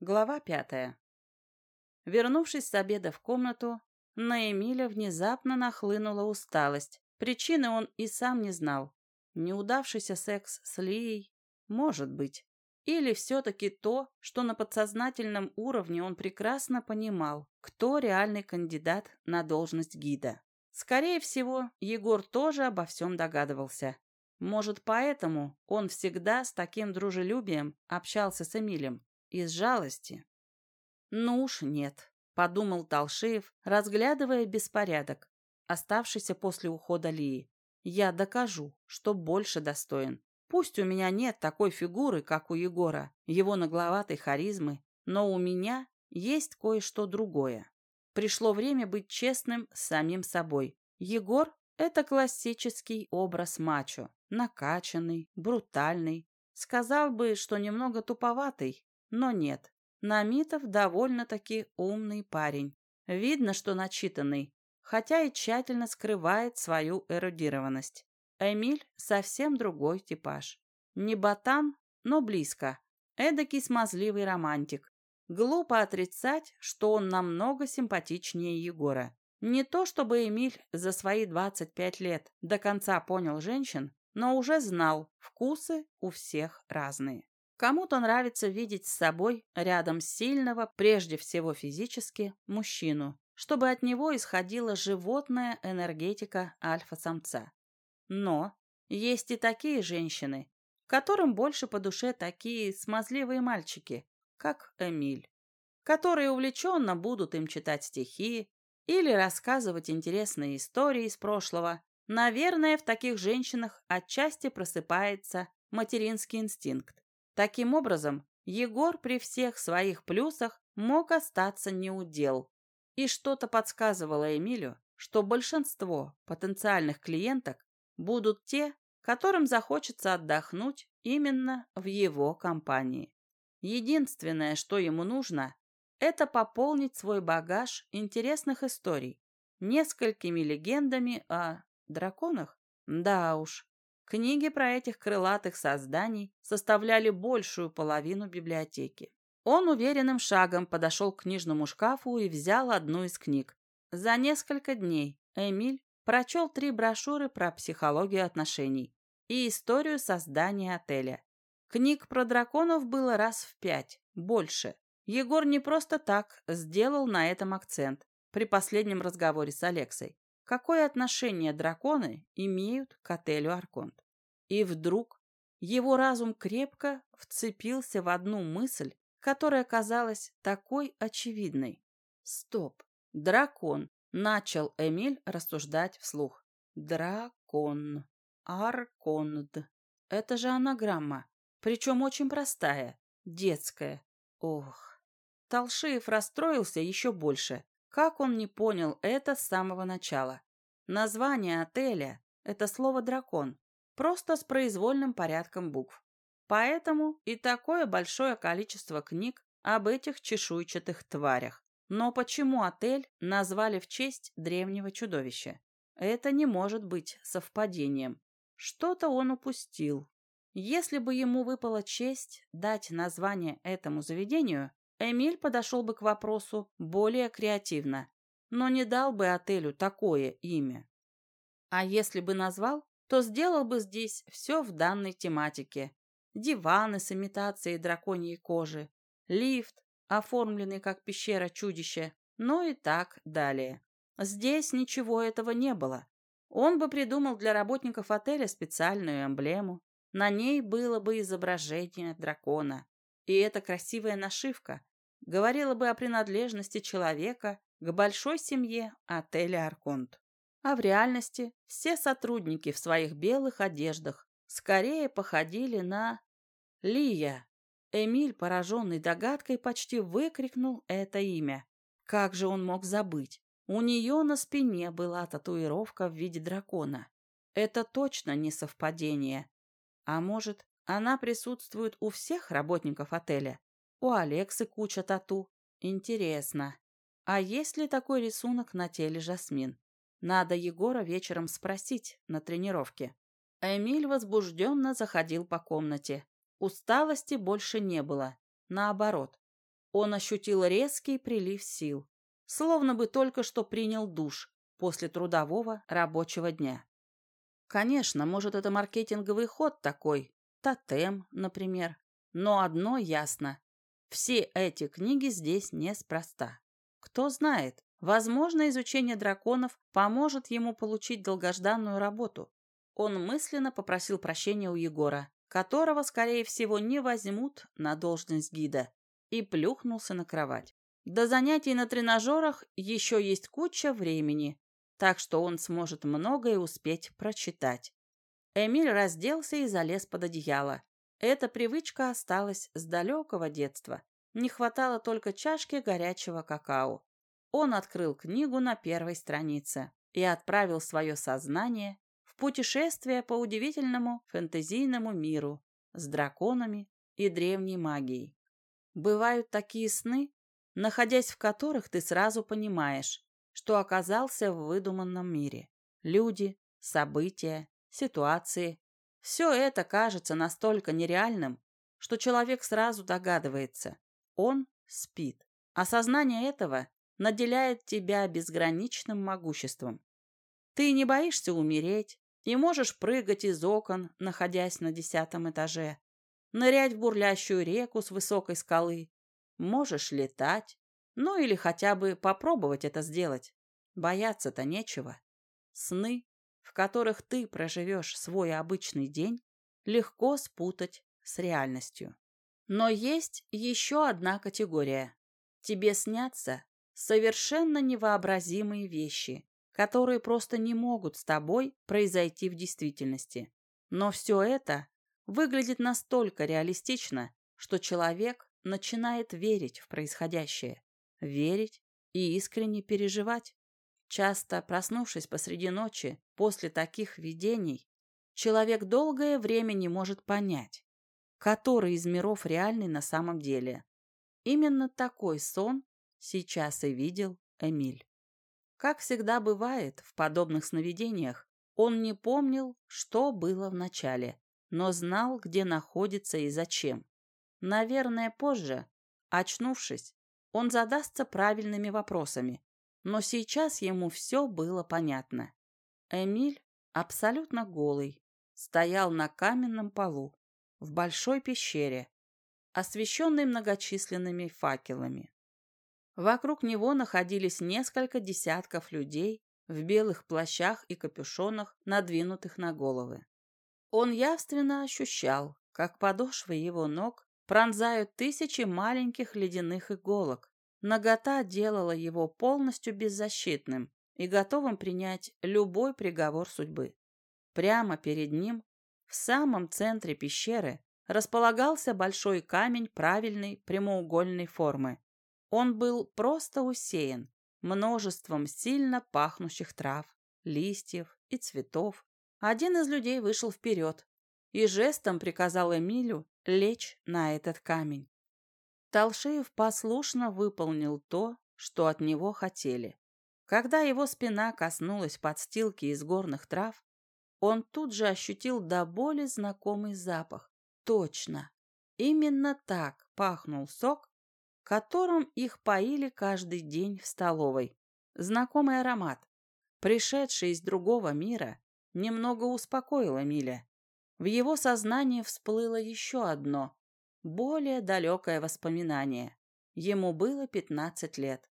Глава пятая. Вернувшись с обеда в комнату, на Эмиля внезапно нахлынула усталость. Причины он и сам не знал. Неудавшийся секс с Лией? Может быть. Или все-таки то, что на подсознательном уровне он прекрасно понимал, кто реальный кандидат на должность гида. Скорее всего, Егор тоже обо всем догадывался. Может, поэтому он всегда с таким дружелюбием общался с Эмилем. Из жалости? Ну уж нет, подумал Талшеев, разглядывая беспорядок, оставшийся после ухода Лии. Я докажу, что больше достоин. Пусть у меня нет такой фигуры, как у Егора, его нагловатой харизмы, но у меня есть кое-что другое. Пришло время быть честным с самим собой. Егор – это классический образ мачо, накачанный, брутальный. Сказал бы, что немного туповатый, но нет, Намитов довольно-таки умный парень. Видно, что начитанный, хотя и тщательно скрывает свою эрудированность. Эмиль совсем другой типаж. Не ботан, но близко. Эдакий смазливый романтик. Глупо отрицать, что он намного симпатичнее Егора. Не то чтобы Эмиль за свои 25 лет до конца понял женщин, но уже знал, вкусы у всех разные. Кому-то нравится видеть с собой рядом сильного, прежде всего физически, мужчину, чтобы от него исходила животная энергетика альфа-самца. Но есть и такие женщины, которым больше по душе такие смазливые мальчики, как Эмиль, которые увлеченно будут им читать стихи или рассказывать интересные истории из прошлого. Наверное, в таких женщинах отчасти просыпается материнский инстинкт. Таким образом, Егор при всех своих плюсах мог остаться неудел. И что-то подсказывало Эмилю, что большинство потенциальных клиенток будут те, которым захочется отдохнуть именно в его компании. Единственное, что ему нужно, это пополнить свой багаж интересных историй несколькими легендами о драконах. Да уж, Книги про этих крылатых созданий составляли большую половину библиотеки. Он уверенным шагом подошел к книжному шкафу и взял одну из книг. За несколько дней Эмиль прочел три брошюры про психологию отношений и историю создания отеля. Книг про драконов было раз в пять, больше. Егор не просто так сделал на этом акцент при последнем разговоре с Алексой какое отношение драконы имеют к отелю Арконт. И вдруг его разум крепко вцепился в одну мысль, которая казалась такой очевидной. «Стоп! Дракон!» — начал Эмиль рассуждать вслух. «Дракон! Арконд! Это же анаграмма, причем очень простая, детская. Ох!» Толшиев расстроился еще больше, как он не понял это с самого начала? Название отеля – это слово «дракон», просто с произвольным порядком букв. Поэтому и такое большое количество книг об этих чешуйчатых тварях. Но почему отель назвали в честь древнего чудовища? Это не может быть совпадением. Что-то он упустил. Если бы ему выпала честь дать название этому заведению, Эмиль подошел бы к вопросу более креативно, но не дал бы отелю такое имя. А если бы назвал, то сделал бы здесь все в данной тематике. Диваны с имитацией драконьей кожи, лифт, оформленный как пещера чудища, ну и так далее. Здесь ничего этого не было. Он бы придумал для работников отеля специальную эмблему. На ней было бы изображение дракона. И эта красивая нашивка говорила бы о принадлежности человека к большой семье отеля «Арконт». А в реальности все сотрудники в своих белых одеждах скорее походили на... Лия. Эмиль, пораженный догадкой, почти выкрикнул это имя. Как же он мог забыть? У нее на спине была татуировка в виде дракона. Это точно не совпадение. А может, она присутствует у всех работников отеля? У Алексы куча тату. Интересно. А есть ли такой рисунок на теле Жасмин? Надо Егора вечером спросить на тренировке. Эмиль возбужденно заходил по комнате. Усталости больше не было. Наоборот. Он ощутил резкий прилив сил, словно бы только что принял душ после трудового рабочего дня. Конечно, может, это маркетинговый ход такой, тотем, например. Но одно ясно. Все эти книги здесь неспроста. Кто знает, возможно, изучение драконов поможет ему получить долгожданную работу. Он мысленно попросил прощения у Егора, которого, скорее всего, не возьмут на должность гида, и плюхнулся на кровать. До занятий на тренажерах еще есть куча времени, так что он сможет многое успеть прочитать. Эмиль разделся и залез под одеяло. Эта привычка осталась с далекого детства. Не хватало только чашки горячего какао. Он открыл книгу на первой странице и отправил свое сознание в путешествие по удивительному фэнтезийному миру с драконами и древней магией. Бывают такие сны, находясь в которых ты сразу понимаешь, что оказался в выдуманном мире. Люди, события, ситуации. Все это кажется настолько нереальным, что человек сразу догадывается. Он спит. Осознание этого наделяет тебя безграничным могуществом. Ты не боишься умереть и можешь прыгать из окон, находясь на десятом этаже, нырять в бурлящую реку с высокой скалы, можешь летать, ну или хотя бы попробовать это сделать. Бояться-то нечего. Сны в которых ты проживешь свой обычный день, легко спутать с реальностью. Но есть еще одна категория. Тебе снятся совершенно невообразимые вещи, которые просто не могут с тобой произойти в действительности. Но все это выглядит настолько реалистично, что человек начинает верить в происходящее, верить и искренне переживать. Часто, проснувшись посреди ночи после таких видений, человек долгое время не может понять, который из миров реальный на самом деле. Именно такой сон сейчас и видел Эмиль. Как всегда бывает в подобных сновидениях, он не помнил, что было в начале, но знал, где находится и зачем. Наверное, позже, очнувшись, он задастся правильными вопросами, но сейчас ему все было понятно. Эмиль, абсолютно голый, стоял на каменном полу в большой пещере, освещенной многочисленными факелами. Вокруг него находились несколько десятков людей в белых плащах и капюшонах, надвинутых на головы. Он явственно ощущал, как подошвы его ног пронзают тысячи маленьких ледяных иголок, Нагота делала его полностью беззащитным и готовым принять любой приговор судьбы. Прямо перед ним, в самом центре пещеры, располагался большой камень правильной прямоугольной формы. Он был просто усеян множеством сильно пахнущих трав, листьев и цветов. Один из людей вышел вперед и жестом приказал Эмилю лечь на этот камень. Талшеев послушно выполнил то, что от него хотели. Когда его спина коснулась подстилки из горных трав, он тут же ощутил до боли знакомый запах. Точно, именно так пахнул сок, которым их поили каждый день в столовой. Знакомый аромат, пришедший из другого мира, немного успокоил Эмиля. В его сознании всплыло еще одно, более далекое воспоминание. Ему было 15 лет.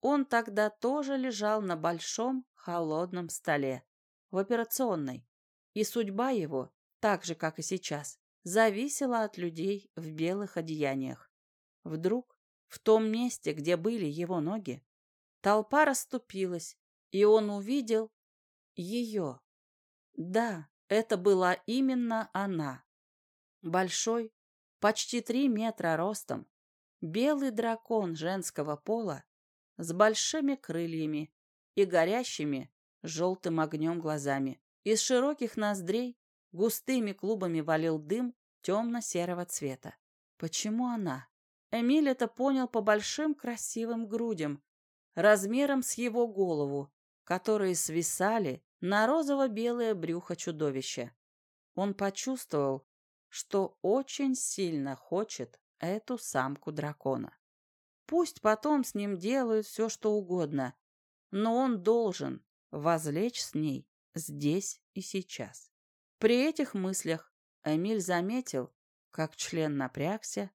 Он тогда тоже лежал на большом холодном столе в операционной, и судьба его, так же, как и сейчас, зависела от людей в белых одеяниях. Вдруг, в том месте, где были его ноги, толпа расступилась, и он увидел ее. Да, это была именно она. Большой, почти три метра ростом, белый дракон женского пола с большими крыльями и горящими желтым огнем глазами. Из широких ноздрей густыми клубами валил дым темно-серого цвета. Почему она? Эмиль это понял по большим красивым грудям, размером с его голову, которые свисали на розово-белое брюхо чудовища. Он почувствовал, что очень сильно хочет эту самку дракона. Пусть потом с ним делают все, что угодно, но он должен возлечь с ней здесь и сейчас. При этих мыслях Эмиль заметил, как член напрягся,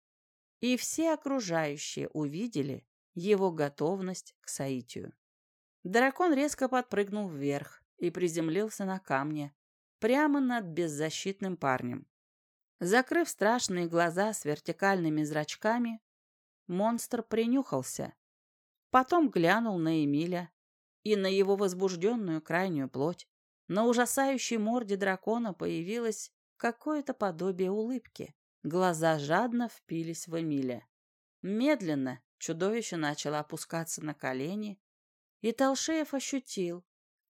и все окружающие увидели его готовность к соитию. Дракон резко подпрыгнул вверх и приземлился на камне, прямо над беззащитным парнем. Закрыв страшные глаза с вертикальными зрачками, монстр принюхался. Потом глянул на Эмиля и на его возбужденную крайнюю плоть. На ужасающей морде дракона появилось какое-то подобие улыбки. Глаза жадно впились в Эмиля. Медленно чудовище начало опускаться на колени, и Толшеев ощутил,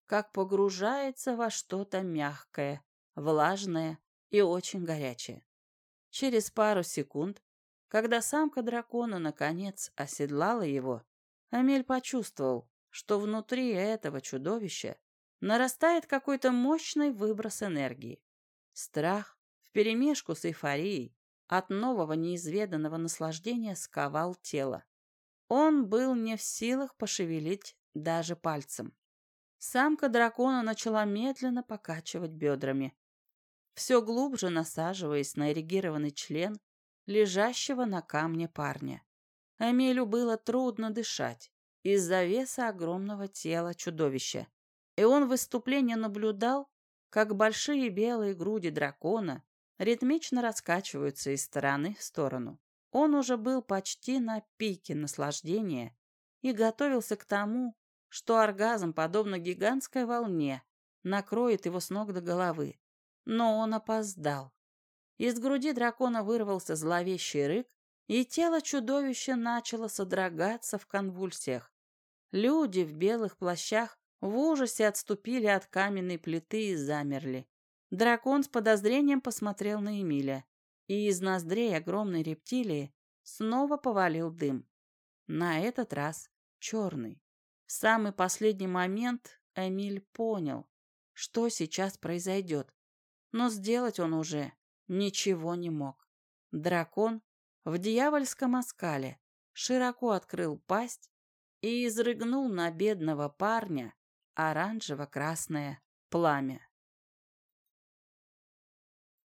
как погружается во что-то мягкое, влажное и очень горячее. Через пару секунд, когда самка дракона наконец оседлала его, Амель почувствовал, что внутри этого чудовища нарастает какой-то мощный выброс энергии. Страх вперемешку с эйфорией от нового неизведанного наслаждения сковал тело. Он был не в силах пошевелить даже пальцем. Самка дракона начала медленно покачивать бедрами, все глубже насаживаясь на эрегированный член лежащего на камне парня. Эмилю было трудно дышать из-за веса огромного тела чудовища, и он в выступлении наблюдал, как большие белые груди дракона ритмично раскачиваются из стороны в сторону. Он уже был почти на пике наслаждения и готовился к тому, что оргазм, подобно гигантской волне, накроет его с ног до головы. Но он опоздал. Из груди дракона вырвался зловещий рык, и тело чудовища начало содрогаться в конвульсиях. Люди в белых плащах в ужасе отступили от каменной плиты и замерли. Дракон с подозрением посмотрел на Эмиля, и из ноздрей огромной рептилии снова повалил дым. На этот раз черный. В самый последний момент Эмиль понял, что сейчас произойдет, но сделать он уже ничего не мог. Дракон в дьявольском оскале широко открыл пасть и изрыгнул на бедного парня оранжево-красное пламя.